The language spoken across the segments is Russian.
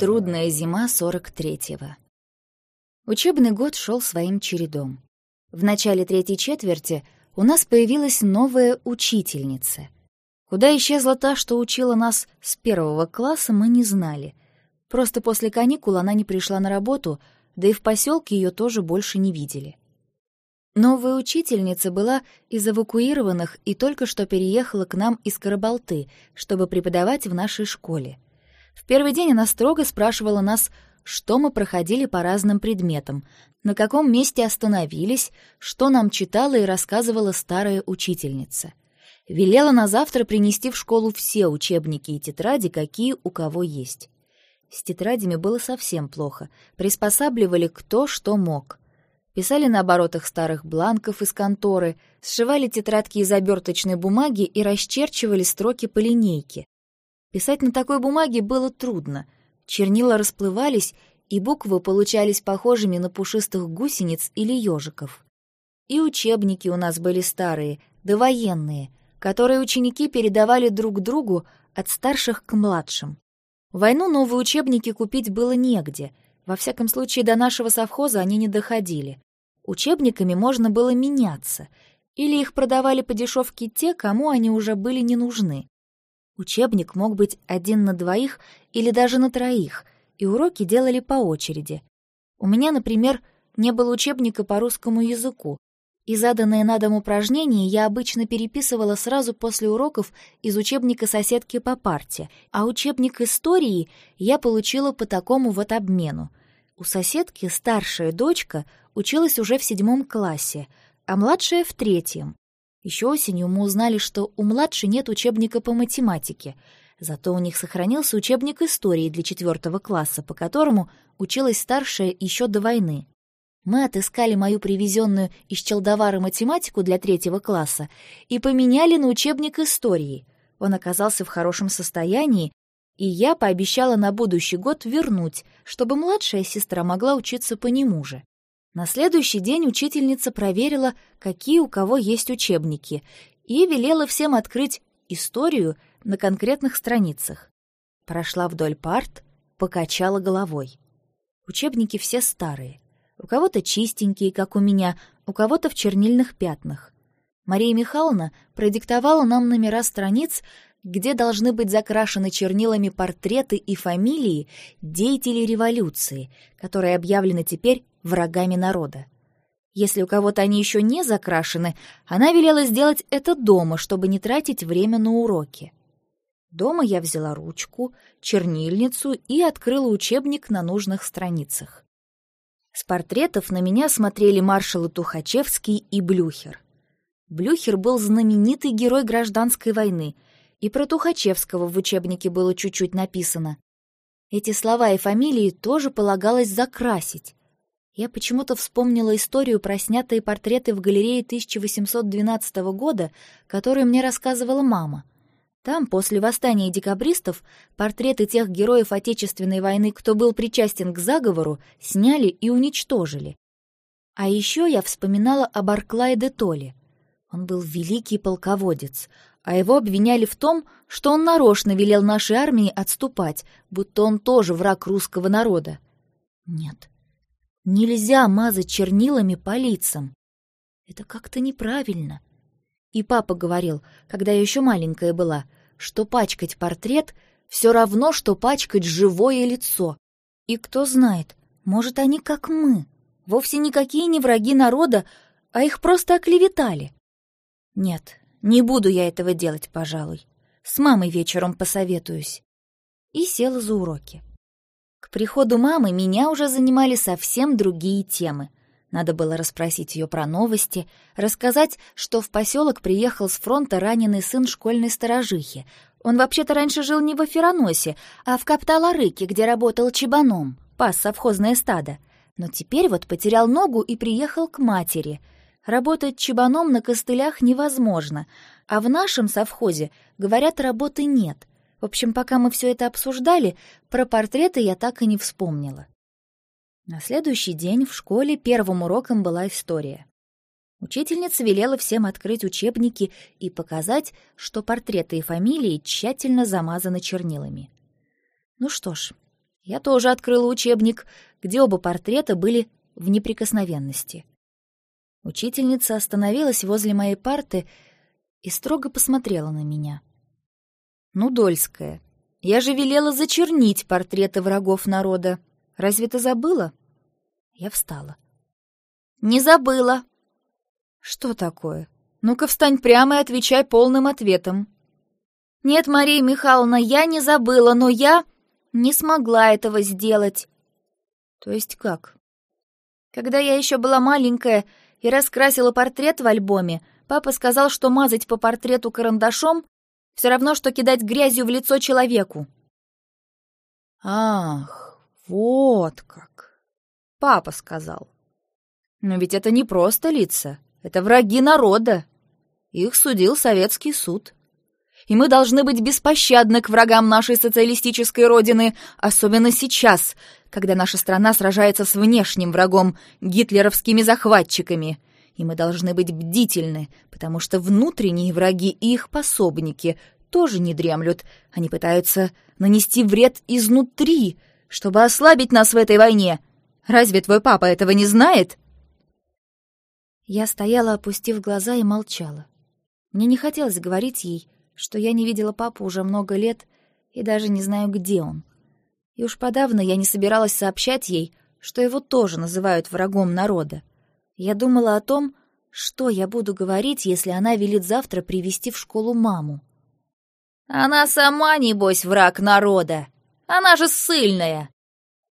Трудная зима 43-го. Учебный год шел своим чередом. В начале третьей четверти у нас появилась новая учительница. Куда исчезла та, что учила нас с первого класса, мы не знали. Просто после каникул она не пришла на работу, да и в поселке ее тоже больше не видели. Новая учительница была из эвакуированных и только что переехала к нам из Карабалты, чтобы преподавать в нашей школе. В первый день она строго спрашивала нас, что мы проходили по разным предметам, на каком месте остановились, что нам читала и рассказывала старая учительница. Велела на завтра принести в школу все учебники и тетради, какие у кого есть. С тетрадями было совсем плохо, приспосабливали кто что мог. Писали на оборотах старых бланков из конторы, сшивали тетрадки из оберточной бумаги и расчерчивали строки по линейке. Писать на такой бумаге было трудно. Чернила расплывались, и буквы получались похожими на пушистых гусениц или ежиков. И учебники у нас были старые, довоенные, которые ученики передавали друг другу от старших к младшим. В войну новые учебники купить было негде, во всяком случае до нашего совхоза они не доходили. Учебниками можно было меняться, или их продавали по дешевке те, кому они уже были не нужны. Учебник мог быть один на двоих или даже на троих, и уроки делали по очереди. У меня, например, не было учебника по русскому языку, и заданные на дом упражнения я обычно переписывала сразу после уроков из учебника соседки по парте, а учебник истории я получила по такому вот обмену. У соседки старшая дочка училась уже в седьмом классе, а младшая — в третьем. Еще осенью мы узнали, что у младшей нет учебника по математике, зато у них сохранился учебник истории для четвертого класса, по которому училась старшая еще до войны. Мы отыскали мою привезенную из Челдовара математику для третьего класса и поменяли на учебник истории. Он оказался в хорошем состоянии, и я пообещала на будущий год вернуть, чтобы младшая сестра могла учиться по нему же. На следующий день учительница проверила, какие у кого есть учебники, и велела всем открыть историю на конкретных страницах. Прошла вдоль парт, покачала головой. Учебники все старые. У кого-то чистенькие, как у меня, у кого-то в чернильных пятнах. Мария Михайловна продиктовала нам номера страниц, где должны быть закрашены чернилами портреты и фамилии деятелей революции, которые объявлены теперь врагами народа. Если у кого-то они еще не закрашены, она велела сделать это дома, чтобы не тратить время на уроки. Дома я взяла ручку, чернильницу и открыла учебник на нужных страницах. С портретов на меня смотрели маршалы Тухачевский и Блюхер. Блюхер был знаменитый герой гражданской войны — и про Тухачевского в учебнике было чуть-чуть написано. Эти слова и фамилии тоже полагалось закрасить. Я почему-то вспомнила историю про снятые портреты в галерее 1812 года, которую мне рассказывала мама. Там, после восстания декабристов, портреты тех героев Отечественной войны, кто был причастен к заговору, сняли и уничтожили. А еще я вспоминала об Арклае де Толле. Он был великий полководец, а его обвиняли в том, что он нарочно велел нашей армии отступать, будто он тоже враг русского народа. Нет, нельзя мазать чернилами по лицам. Это как-то неправильно. И папа говорил, когда я еще маленькая была, что пачкать портрет все равно, что пачкать живое лицо. И кто знает, может, они как мы, вовсе никакие не враги народа, а их просто оклеветали. Нет, не буду я этого делать, пожалуй. С мамой вечером посоветуюсь. И села за уроки. К приходу мамы меня уже занимали совсем другие темы. Надо было расспросить ее про новости, рассказать, что в поселок приехал с фронта раненый сын школьной сторожихи. Он вообще-то раньше жил не в Афероносе, а в Капталарыке, где работал чебаном, пас совхозное стадо. Но теперь вот потерял ногу и приехал к матери — Работать чебаном на костылях невозможно, а в нашем совхозе, говорят, работы нет. В общем, пока мы все это обсуждали, про портреты я так и не вспомнила. На следующий день в школе первым уроком была история. Учительница велела всем открыть учебники и показать, что портреты и фамилии тщательно замазаны чернилами. Ну что ж, Я тоже открыла учебник, где оба портрета были в неприкосновенности. Учительница остановилась возле моей парты и строго посмотрела на меня. «Ну, Дольская, я же велела зачернить портреты врагов народа. Разве ты забыла?» Я встала. «Не забыла». «Что такое? Ну-ка встань прямо и отвечай полным ответом». «Нет, Мария Михайловна, я не забыла, но я не смогла этого сделать». «То есть как?» «Когда я еще была маленькая и раскрасила портрет в альбоме, папа сказал, что мазать по портрету карандашом все равно, что кидать грязью в лицо человеку». «Ах, вот как!» Папа сказал. «Но ведь это не просто лица, это враги народа. Их судил советский суд» и мы должны быть беспощадны к врагам нашей социалистической родины, особенно сейчас, когда наша страна сражается с внешним врагом, гитлеровскими захватчиками. И мы должны быть бдительны, потому что внутренние враги и их пособники тоже не дремлют. Они пытаются нанести вред изнутри, чтобы ослабить нас в этой войне. Разве твой папа этого не знает?» Я стояла, опустив глаза, и молчала. Мне не хотелось говорить ей, что я не видела папу уже много лет и даже не знаю, где он. И уж подавно я не собиралась сообщать ей, что его тоже называют врагом народа. Я думала о том, что я буду говорить, если она велит завтра привести в школу маму. «Она сама, небось, враг народа! Она же ссыльная!»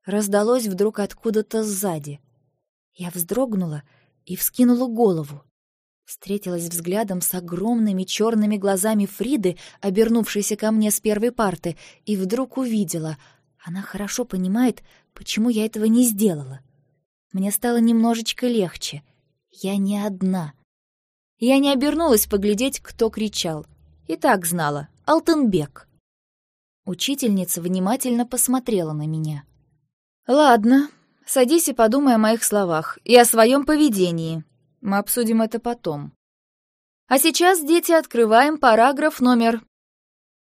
Раздалось вдруг откуда-то сзади. Я вздрогнула и вскинула голову встретилась взглядом с огромными черными глазами Фриды, обернувшейся ко мне с первой парты, и вдруг увидела. Она хорошо понимает, почему я этого не сделала. Мне стало немножечко легче. Я не одна. Я не обернулась поглядеть, кто кричал. И так знала. Алтынбек. Учительница внимательно посмотрела на меня. «Ладно, садись и подумай о моих словах и о своем поведении», мы обсудим это потом. А сейчас, дети, открываем параграф номер...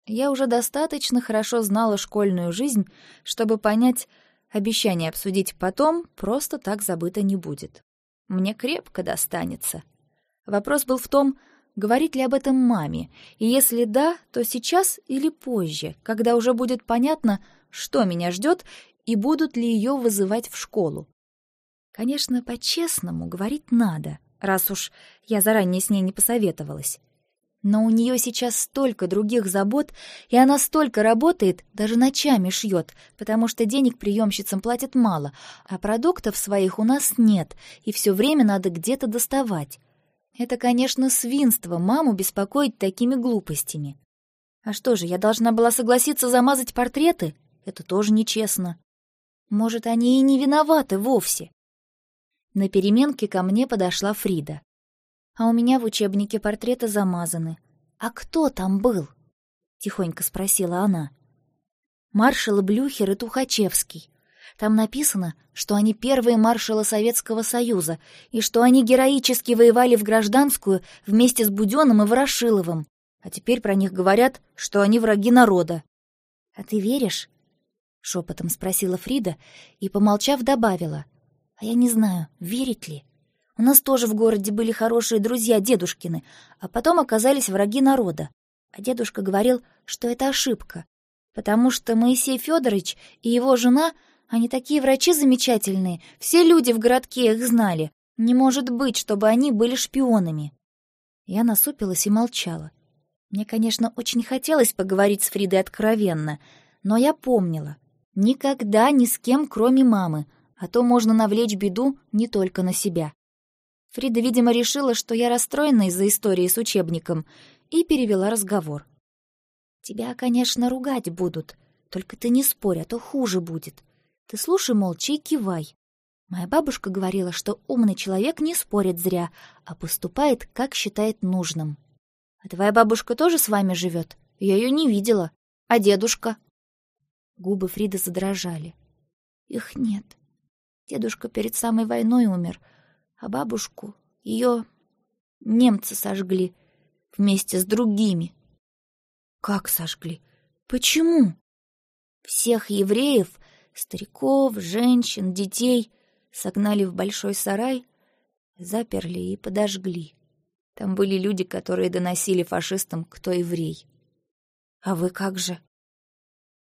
Я уже достаточно хорошо знала школьную жизнь, чтобы понять, обещание обсудить потом просто так забыто не будет. Мне крепко достанется. Вопрос был в том, говорить ли об этом маме, и если да, то сейчас или позже, когда уже будет понятно, что меня ждет и будут ли ее вызывать в школу. Конечно, по-честному говорить надо, раз уж я заранее с ней не посоветовалась. Но у нее сейчас столько других забот, и она столько работает, даже ночами шьет, потому что денег приемщицам платят мало, а продуктов своих у нас нет, и все время надо где-то доставать. Это, конечно, свинство маму беспокоить такими глупостями. А что же, я должна была согласиться замазать портреты? Это тоже нечестно. Может, они и не виноваты вовсе. На переменке ко мне подошла Фрида. «А у меня в учебнике портреты замазаны. А кто там был?» — тихонько спросила она. «Маршалы Блюхер и Тухачевский. Там написано, что они первые маршалы Советского Союза и что они героически воевали в гражданскую вместе с Будённым и Ворошиловым. А теперь про них говорят, что они враги народа. А ты веришь?» — шепотом спросила Фрида и, помолчав, добавила. А я не знаю, верить ли. У нас тоже в городе были хорошие друзья дедушкины, а потом оказались враги народа. А дедушка говорил, что это ошибка, потому что Моисей Федорович и его жена, они такие врачи замечательные, все люди в городке их знали. Не может быть, чтобы они были шпионами. Я насупилась и молчала. Мне, конечно, очень хотелось поговорить с Фридой откровенно, но я помнила. Никогда ни с кем, кроме мамы — а то можно навлечь беду не только на себя. Фрида, видимо, решила, что я расстроена из-за истории с учебником, и перевела разговор. «Тебя, конечно, ругать будут, только ты не спорь, а то хуже будет. Ты слушай молча и кивай. Моя бабушка говорила, что умный человек не спорит зря, а поступает, как считает нужным. А твоя бабушка тоже с вами живет? Я ее не видела. А дедушка?» Губы Фриды задрожали. «Их нет. Дедушка перед самой войной умер, а бабушку, ее немцы сожгли вместе с другими. Как сожгли? Почему? Всех евреев Стариков, женщин, детей согнали в большой сарай, заперли и подожгли. Там были люди, которые доносили фашистам, кто еврей. А вы как же?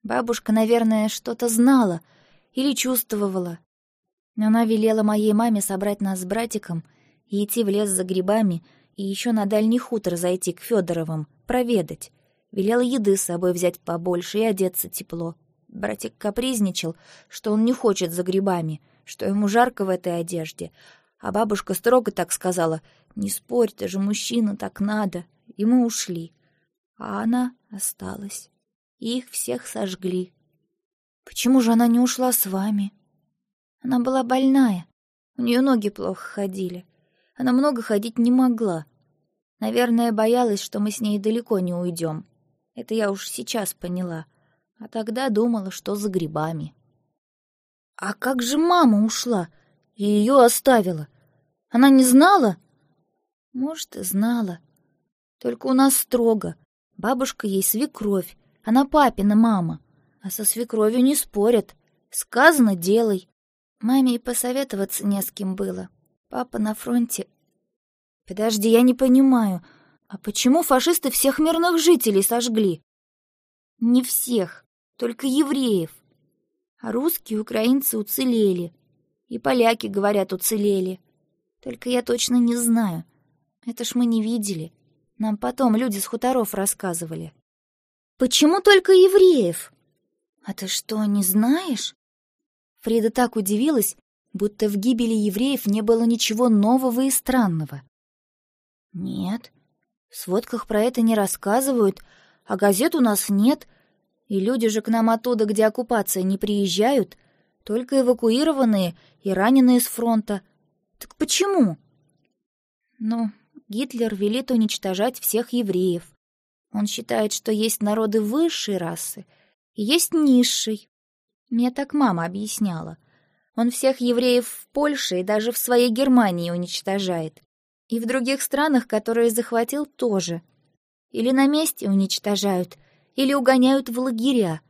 Бабушка, наверное, что-то знала или чувствовала. Она велела моей маме собрать нас с братиком и идти в лес за грибами и еще на дальний хутор зайти к Федоровым, проведать. Велела еды с собой взять побольше и одеться тепло. Братик капризничал, что он не хочет за грибами, что ему жарко в этой одежде. А бабушка строго так сказала, «Не спорь, ты же мужчина, так надо». И мы ушли. А она осталась. И их всех сожгли. Почему же она не ушла с вами? Она была больная. У нее ноги плохо ходили. Она много ходить не могла. Наверное, боялась, что мы с ней далеко не уйдем. Это я уж сейчас поняла. А тогда думала, что за грибами. А как же мама ушла и ее оставила? Она не знала? Может, и знала. Только у нас строго. Бабушка ей свекровь, она папина мама. А со свекровью не спорят. Сказано — делай. Маме и посоветоваться не с кем было. Папа на фронте. Подожди, я не понимаю. А почему фашисты всех мирных жителей сожгли? Не всех, только евреев. А русские украинцы уцелели. И поляки, говорят, уцелели. Только я точно не знаю. Это ж мы не видели. Нам потом люди с хуторов рассказывали. Почему только евреев? А ты что, не знаешь? Фрида так удивилась, будто в гибели евреев не было ничего нового и странного. Нет, в сводках про это не рассказывают, а газет у нас нет, и люди же к нам оттуда, где оккупация, не приезжают, только эвакуированные и раненые с фронта. Так почему? Ну, Гитлер велит уничтожать всех евреев. Он считает, что есть народы высшей расы и есть низшей. Мне так мама объясняла. Он всех евреев в Польше и даже в своей Германии уничтожает. И в других странах, которые захватил, тоже. Или на месте уничтожают, или угоняют в лагеря.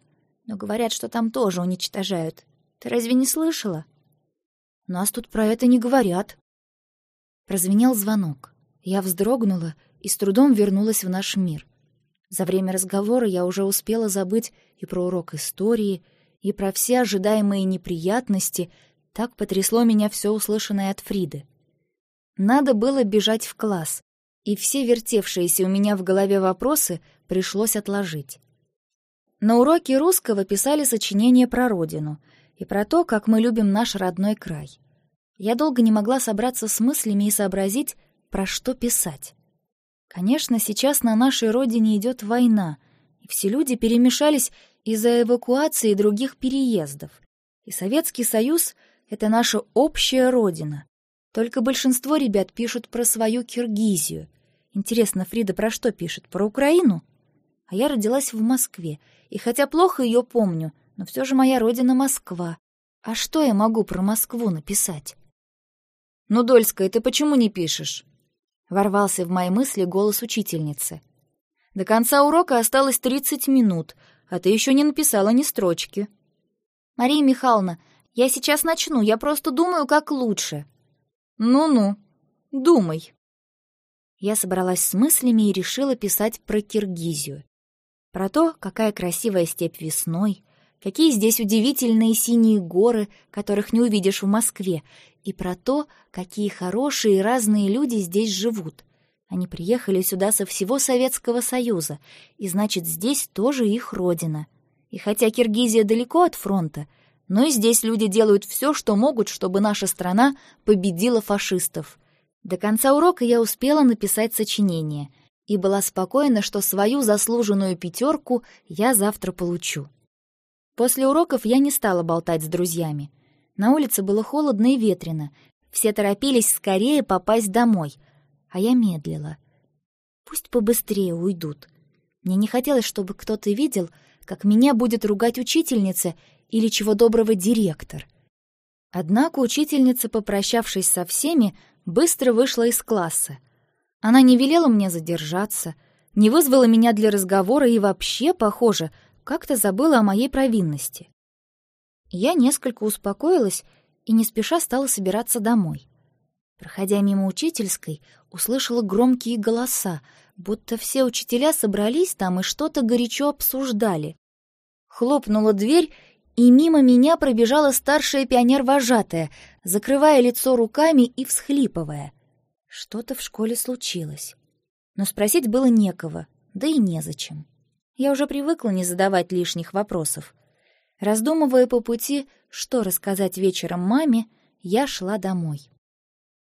Но говорят, что там тоже уничтожают. Ты разве не слышала? Нас тут про это не говорят. Прозвенел звонок. Я вздрогнула и с трудом вернулась в наш мир. За время разговора я уже успела забыть и про урок истории, и про все ожидаемые неприятности. Так потрясло меня все услышанное от Фриды. Надо было бежать в класс, и все вертевшиеся у меня в голове вопросы пришлось отложить. На уроке русского писали сочинение про родину и про то, как мы любим наш родной край. Я долго не могла собраться с мыслями и сообразить, про что писать. Конечно, сейчас на нашей родине идет война, и все люди перемешались из-за эвакуации и других переездов. И Советский Союз — это наша общая родина. Только большинство ребят пишут про свою Киргизию. Интересно, Фрида про что пишет? Про Украину? А я родилась в Москве, и хотя плохо ее помню, но все же моя родина Москва. А что я могу про Москву написать? «Ну, Дольская, ты почему не пишешь?» Ворвался в мои мысли голос учительницы. «До конца урока осталось тридцать минут, а ты еще не написала ни строчки». «Мария Михайловна, я сейчас начну, я просто думаю, как лучше», «Ну-ну, думай». Я собралась с мыслями и решила писать про Киргизию. Про то, какая красивая степь весной, какие здесь удивительные синие горы, которых не увидишь в Москве, и про то, какие хорошие и разные люди здесь живут. Они приехали сюда со всего Советского Союза, и значит, здесь тоже их родина. И хотя Киргизия далеко от фронта, но и здесь люди делают все, что могут, чтобы наша страна победила фашистов. До конца урока я успела написать сочинение и была спокойна, что свою заслуженную пятерку я завтра получу. После уроков я не стала болтать с друзьями. На улице было холодно и ветрено. Все торопились скорее попасть домой, а я медлила. Пусть побыстрее уйдут. Мне не хотелось, чтобы кто-то видел, как меня будет ругать учительница или чего доброго директор. Однако учительница, попрощавшись со всеми, быстро вышла из класса. Она не велела мне задержаться, не вызвала меня для разговора и вообще, похоже, как-то забыла о моей провинности. Я несколько успокоилась и не спеша стала собираться домой. Проходя мимо учительской, услышала громкие голоса, будто все учителя собрались там и что-то горячо обсуждали. Хлопнула дверь, и мимо меня пробежала старшая пионер-вожатая, закрывая лицо руками и всхлипывая. Что-то в школе случилось. Но спросить было некого, да и незачем. Я уже привыкла не задавать лишних вопросов. Раздумывая по пути, что рассказать вечером маме, я шла домой.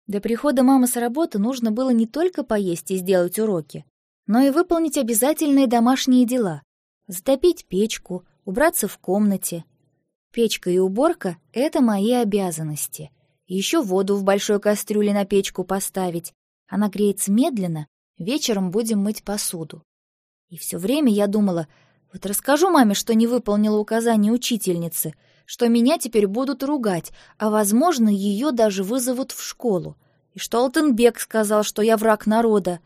До прихода мамы с работы нужно было не только поесть и сделать уроки, но и выполнить обязательные домашние дела. Затопить печку, убраться в комнате. Печка и уборка — это мои обязанности. Еще воду в большой кастрюле на печку поставить. Она греется медленно, вечером будем мыть посуду. И все время я думала, вот расскажу маме, что не выполнила указания учительницы — что меня теперь будут ругать, а, возможно, ее даже вызовут в школу. И что Алтенбек сказал, что я враг народа.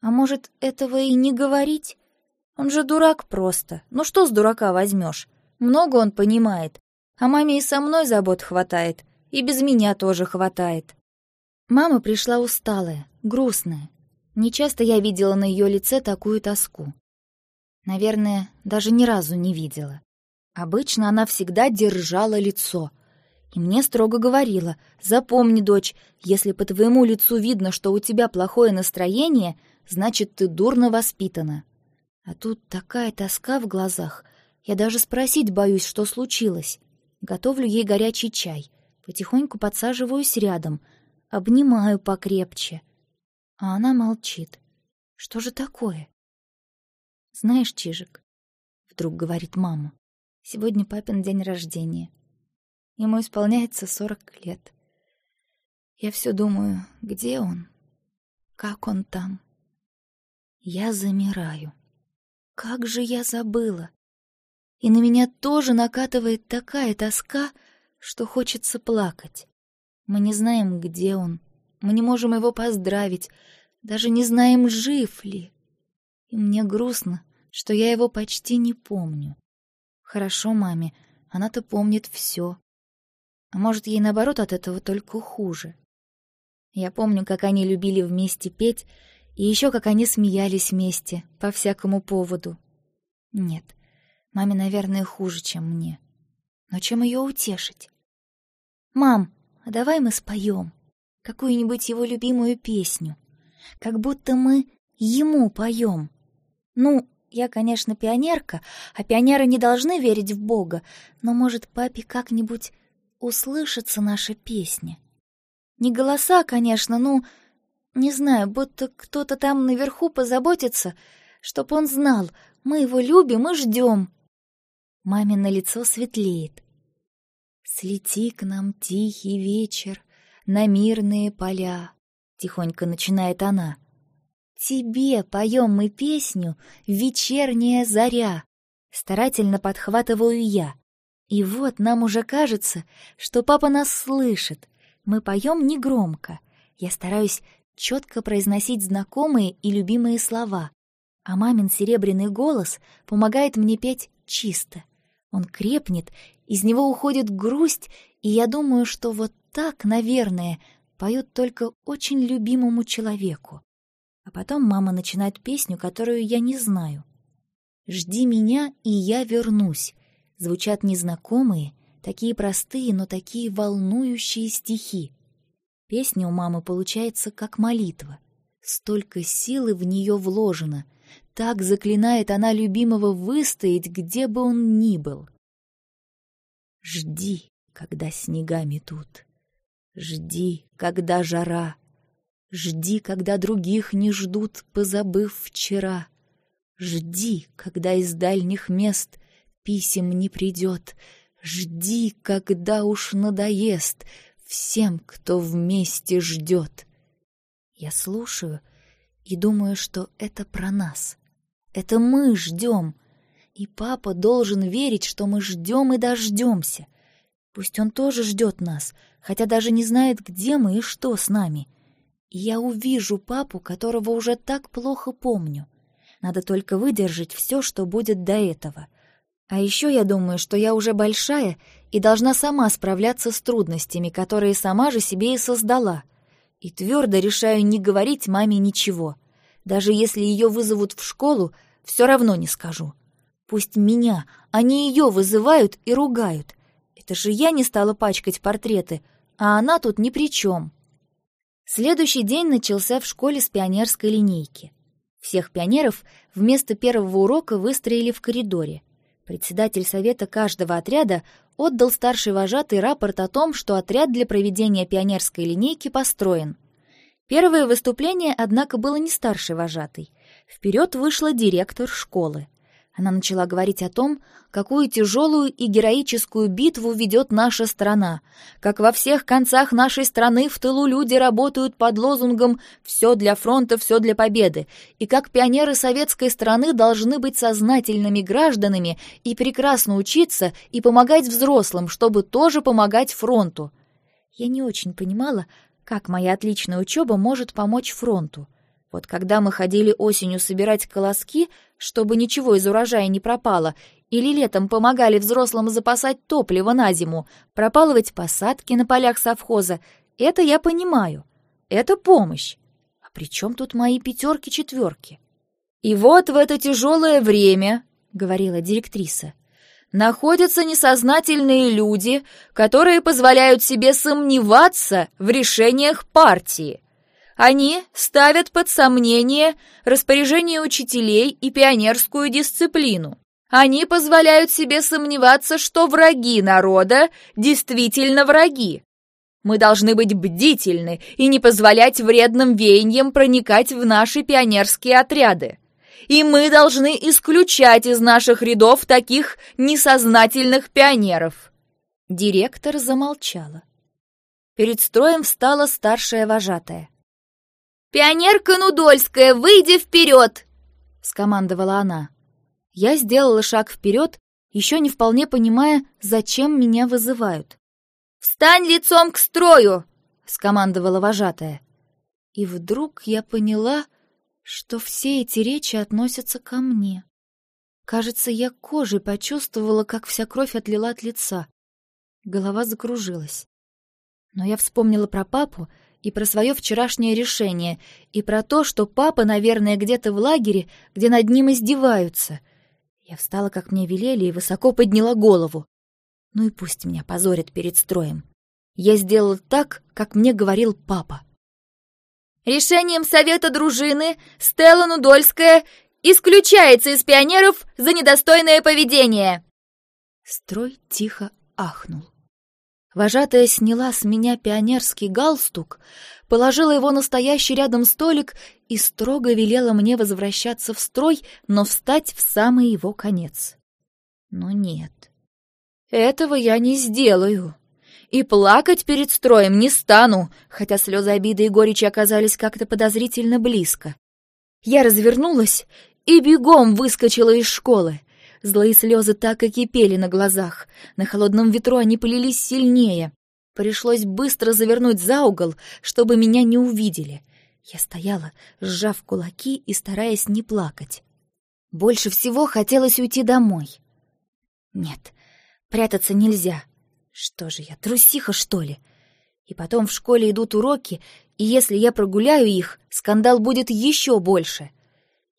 А может, этого и не говорить? Он же дурак просто. Ну что с дурака возьмешь? Много он понимает. А маме и со мной забот хватает. И без меня тоже хватает. Мама пришла усталая, грустная. Нечасто я видела на ее лице такую тоску. Наверное, даже ни разу не видела. Обычно она всегда держала лицо. И мне строго говорила, запомни, дочь, если по твоему лицу видно, что у тебя плохое настроение, значит, ты дурно воспитана. А тут такая тоска в глазах. Я даже спросить боюсь, что случилось. Готовлю ей горячий чай. Потихоньку подсаживаюсь рядом. Обнимаю покрепче. А она молчит. Что же такое? Знаешь, Чижик, вдруг говорит мама, Сегодня папин день рождения. Ему исполняется сорок лет. Я все думаю, где он? Как он там? Я замираю. Как же я забыла! И на меня тоже накатывает такая тоска, что хочется плакать. Мы не знаем, где он. Мы не можем его поздравить, даже не знаем, жив ли. И мне грустно, что я его почти не помню. Хорошо маме, она-то помнит все. А может, ей наоборот от этого только хуже. Я помню, как они любили вместе петь, и еще как они смеялись вместе по всякому поводу. Нет, маме, наверное, хуже, чем мне. Но чем ее утешить? «Мам, а давай мы споем какую-нибудь его любимую песню, как будто мы ему поем. Ну, я, конечно, пионерка, а пионеры не должны верить в Бога, но, может, папе как-нибудь услышится наша песня. Не голоса, конечно, ну, не знаю, будто кто-то там наверху позаботится, чтоб он знал, мы его любим и ждем. Мамино лицо светлеет. «Слети к нам тихий вечер на мирные поля», — тихонько начинает она. Тебе поем мы песню «Вечерняя заря», старательно подхватываю я. И вот нам уже кажется, что папа нас слышит. Мы поем негромко. Я стараюсь четко произносить знакомые и любимые слова, а мамин серебряный голос помогает мне петь чисто. Он крепнет, из него уходит грусть, и я думаю, что вот так, наверное, поют только очень любимому человеку. А потом мама начинает песню, которую я не знаю. «Жди меня, и я вернусь». Звучат незнакомые, такие простые, но такие волнующие стихи. Песня у мамы получается как молитва. Столько силы в нее вложено. Так заклинает она любимого выстоять, где бы он ни был. Жди, когда снега метут. Жди, когда жара — Жди, когда других не ждут, позабыв вчера. Жди, когда из дальних мест писем не придет. Жди, когда уж надоест всем, кто вместе ждет. Я слушаю и думаю, что это про нас. Это мы ждем. И папа должен верить, что мы ждем и дождемся. Пусть он тоже ждет нас, хотя даже не знает, где мы и что с нами — я увижу папу, которого уже так плохо помню. Надо только выдержать все, что будет до этого. А еще я думаю, что я уже большая и должна сама справляться с трудностями, которые сама же себе и создала. И твердо решаю не говорить маме ничего. Даже если ее вызовут в школу, все равно не скажу. Пусть меня, а не ее вызывают и ругают. Это же я не стала пачкать портреты, а она тут ни при чем. Следующий день начался в школе с пионерской линейки. Всех пионеров вместо первого урока выстроили в коридоре. Председатель совета каждого отряда отдал старший вожатый рапорт о том, что отряд для проведения пионерской линейки построен. Первое выступление, однако, было не старший вожатый. Вперед вышла директор школы. Она начала говорить о том, какую тяжелую и героическую битву ведет наша страна, как во всех концах нашей страны в тылу люди работают под лозунгом «все для фронта, все для победы», и как пионеры советской страны должны быть сознательными гражданами и прекрасно учиться и помогать взрослым, чтобы тоже помогать фронту. Я не очень понимала, как моя отличная учеба может помочь фронту. Вот когда мы ходили осенью собирать колоски, чтобы ничего из урожая не пропало, или летом помогали взрослым запасать топливо на зиму, пропалывать посадки на полях совхоза, это я понимаю. Это помощь. А при чем тут мои пятерки-четверки? И вот в это тяжелое время, — говорила директриса, — находятся несознательные люди, которые позволяют себе сомневаться в решениях партии. Они ставят под сомнение распоряжение учителей и пионерскую дисциплину. Они позволяют себе сомневаться, что враги народа действительно враги. Мы должны быть бдительны и не позволять вредным веяниям проникать в наши пионерские отряды. И мы должны исключать из наших рядов таких несознательных пионеров. Директор замолчала. Перед строем встала старшая вожатая. «Пионерка Нудольская, выйди вперед!» — скомандовала она. Я сделала шаг вперед, еще не вполне понимая, зачем меня вызывают. «Встань лицом к строю!» — скомандовала вожатая. И вдруг я поняла, что все эти речи относятся ко мне. Кажется, я кожей почувствовала, как вся кровь отлила от лица. Голова закружилась. Но я вспомнила про папу и про свое вчерашнее решение, и про то, что папа, наверное, где-то в лагере, где над ним издеваются. Я встала, как мне велели, и высоко подняла голову. Ну и пусть меня позорят перед строем. Я сделала так, как мне говорил папа. Решением совета дружины Стелла Нудольская исключается из пионеров за недостойное поведение. Строй тихо ахнул. Вожатая сняла с меня пионерский галстук, положила его на стоящий рядом столик и строго велела мне возвращаться в строй, но встать в самый его конец. Но нет, этого я не сделаю. И плакать перед строем не стану, хотя слезы обиды и горечи оказались как-то подозрительно близко. Я развернулась и бегом выскочила из школы. Злые слезы так и кипели на глазах. На холодном ветру они полились сильнее. Пришлось быстро завернуть за угол, чтобы меня не увидели. Я стояла, сжав кулаки и стараясь не плакать. Больше всего хотелось уйти домой. Нет, прятаться нельзя. Что же я, трусиха, что ли? И потом в школе идут уроки, и если я прогуляю их, скандал будет еще больше.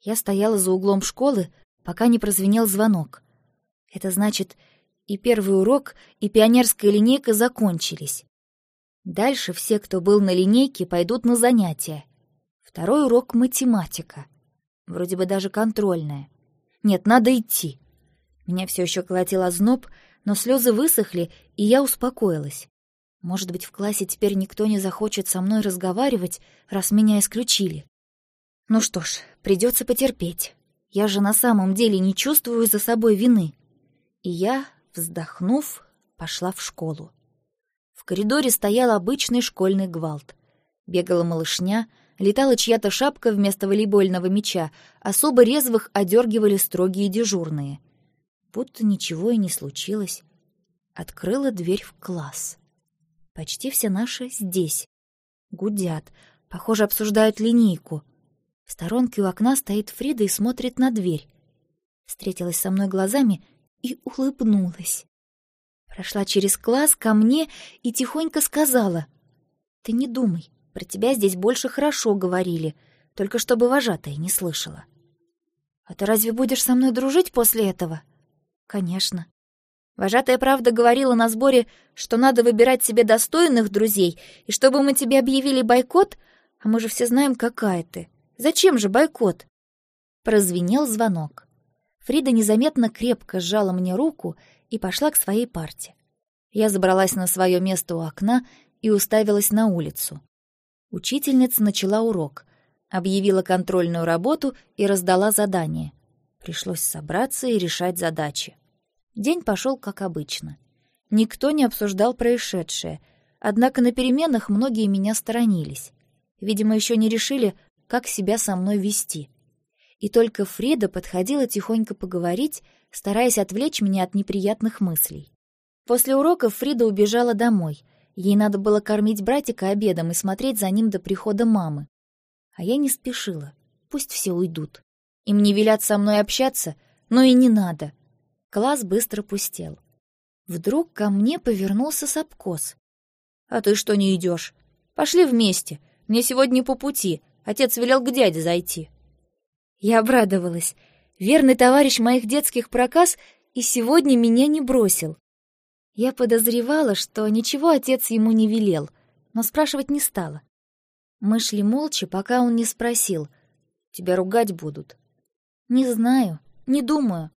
Я стояла за углом школы, пока не прозвенел звонок. Это значит, и первый урок, и пионерская линейка закончились. Дальше все, кто был на линейке, пойдут на занятия. Второй урок — математика. Вроде бы даже контрольная. Нет, надо идти. Меня все еще колотил озноб, но слезы высохли, и я успокоилась. Может быть, в классе теперь никто не захочет со мной разговаривать, раз меня исключили. Ну что ж, придется потерпеть. Я же на самом деле не чувствую за собой вины. И я, вздохнув, пошла в школу. В коридоре стоял обычный школьный гвалт. Бегала малышня, летала чья-то шапка вместо волейбольного мяча, особо резвых одергивали строгие дежурные. Будто ничего и не случилось. Открыла дверь в класс. Почти все наши здесь. Гудят, похоже, обсуждают линейку. В сторонке у окна стоит Фрида и смотрит на дверь. Встретилась со мной глазами и улыбнулась. Прошла через класс ко мне и тихонько сказала. «Ты не думай, про тебя здесь больше хорошо говорили, только чтобы вожатая не слышала». «А ты разве будешь со мной дружить после этого?» «Конечно». Вожатая правда говорила на сборе, что надо выбирать себе достойных друзей, и чтобы мы тебе объявили бойкот, а мы же все знаем, какая ты. Зачем же бойкот? Прозвенел звонок. Фрида незаметно крепко сжала мне руку и пошла к своей парте. Я забралась на свое место у окна и уставилась на улицу. Учительница начала урок, объявила контрольную работу и раздала задание. Пришлось собраться и решать задачи. День пошел как обычно. Никто не обсуждал происшедшее, однако на переменах многие меня сторонились. Видимо, еще не решили, как себя со мной вести. И только Фрида подходила тихонько поговорить, стараясь отвлечь меня от неприятных мыслей. После уроков Фрида убежала домой. Ей надо было кормить братика обедом и смотреть за ним до прихода мамы. А я не спешила. Пусть все уйдут. Им не велят со мной общаться, но и не надо. Класс быстро пустел. Вдруг ко мне повернулся Сапкос. «А ты что не идешь? Пошли вместе. Мне сегодня по пути. Отец велел к дяде зайти». Я обрадовалась. Верный товарищ моих детских проказ и сегодня меня не бросил. Я подозревала, что ничего отец ему не велел, но спрашивать не стала. Мы шли молча, пока он не спросил. «Тебя ругать будут?» «Не знаю, не думаю.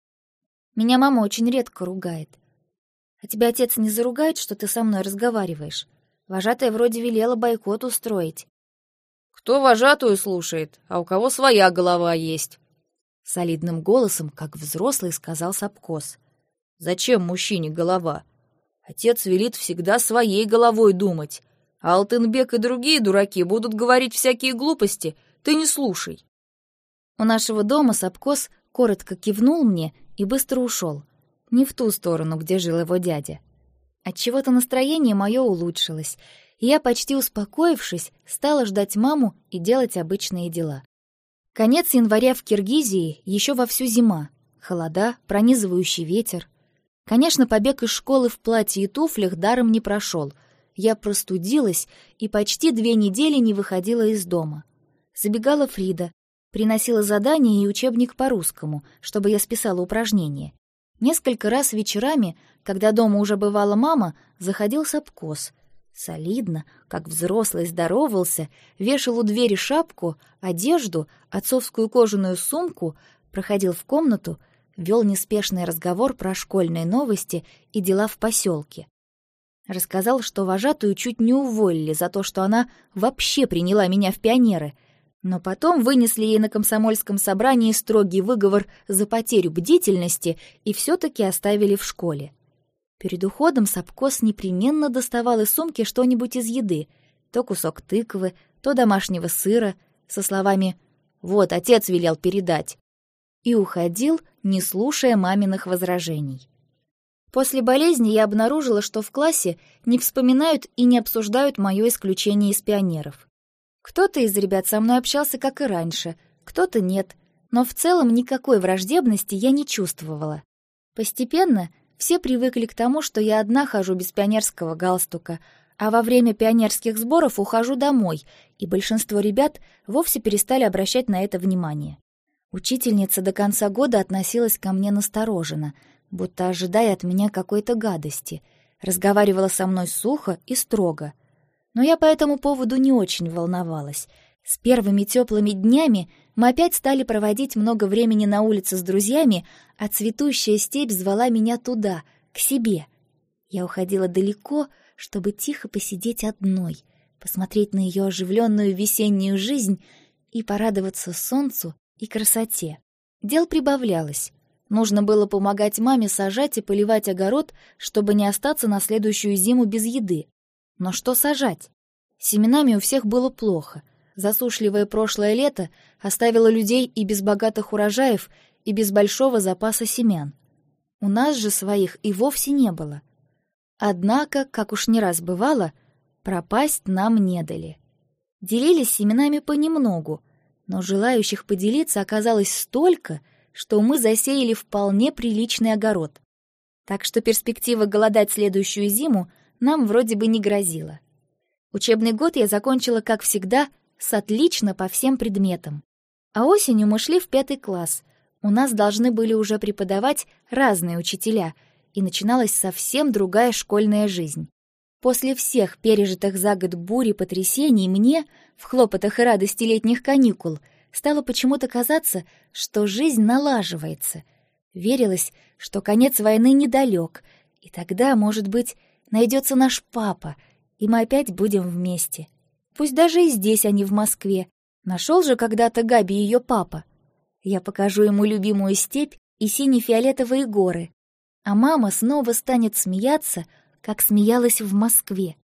Меня мама очень редко ругает. А тебя отец не заругает, что ты со мной разговариваешь? Вожатая вроде велела бойкот устроить. Кто вожатую слушает, а у кого своя голова есть? Солидным голосом, как взрослый, сказал Сапкос. Зачем мужчине голова? Отец велит всегда своей головой думать. А Алтынбек и другие дураки будут говорить всякие глупости. Ты не слушай. У нашего дома Сапкос коротко кивнул мне и быстро ушел. Не в ту сторону, где жил его дядя. Отчего-то настроение мое улучшилось, я, почти успокоившись, стала ждать маму и делать обычные дела. Конец января в Киргизии еще вовсю зима. Холода, пронизывающий ветер. Конечно, побег из школы в платье и туфлях даром не прошел. Я простудилась и почти две недели не выходила из дома. Забегала Фрида, Приносила задания и учебник по русскому, чтобы я списала упражнения. Несколько раз вечерами, когда дома уже бывала мама, заходил Сапкос. Солидно, как взрослый, здоровался, вешал у двери шапку, одежду, отцовскую кожаную сумку, проходил в комнату, вел неспешный разговор про школьные новости и дела в поселке. Рассказал, что вожатую чуть не уволили за то, что она вообще приняла меня в пионеры — но потом вынесли ей на комсомольском собрании строгий выговор за потерю бдительности и все-таки оставили в школе. Перед уходом Сапкос непременно доставал из сумки что-нибудь из еды, то кусок тыквы, то домашнего сыра, со словами «Вот, отец велел передать», и уходил, не слушая маминых возражений. После болезни я обнаружила, что в классе не вспоминают и не обсуждают мое исключение из пионеров. Кто-то из ребят со мной общался, как и раньше, кто-то нет, но в целом никакой враждебности я не чувствовала. Постепенно все привыкли к тому, что я одна хожу без пионерского галстука, а во время пионерских сборов ухожу домой, и большинство ребят вовсе перестали обращать на это внимание. Учительница до конца года относилась ко мне настороженно, будто ожидая от меня какой-то гадости, разговаривала со мной сухо и строго — но я по этому поводу не очень волновалась. С первыми теплыми днями мы опять стали проводить много времени на улице с друзьями, а цветущая степь звала меня туда, к себе. Я уходила далеко, чтобы тихо посидеть одной, посмотреть на ее оживленную весеннюю жизнь и порадоваться солнцу и красоте. Дел прибавлялось. Нужно было помогать маме сажать и поливать огород, чтобы не остаться на следующую зиму без еды. Но что сажать? Семенами у всех было плохо. Засушливое прошлое лето оставило людей и без богатых урожаев, и без большого запаса семян. У нас же своих и вовсе не было. Однако, как уж не раз бывало, пропасть нам не дали. Делились семенами понемногу, но желающих поделиться оказалось столько, что мы засеяли вполне приличный огород. Так что перспектива голодать следующую зиму нам вроде бы не грозила. Учебный год я закончила, как всегда, с отлично по всем предметам. А осенью мы шли в пятый класс. У нас должны были уже преподавать разные учителя, и начиналась совсем другая школьная жизнь. После всех пережитых за год бури потрясений мне, в хлопотах и радости летних каникул, стало почему-то казаться, что жизнь налаживается. Верилось, что конец войны недалек, и тогда, может быть, найдется наш папа, и мы опять будем вместе. Пусть даже и здесь, не в Москве. Нашел же когда-то Габи ее папа. Я покажу ему любимую степь и сине-фиолетовые горы, а мама снова станет смеяться — как смеялась в Москве.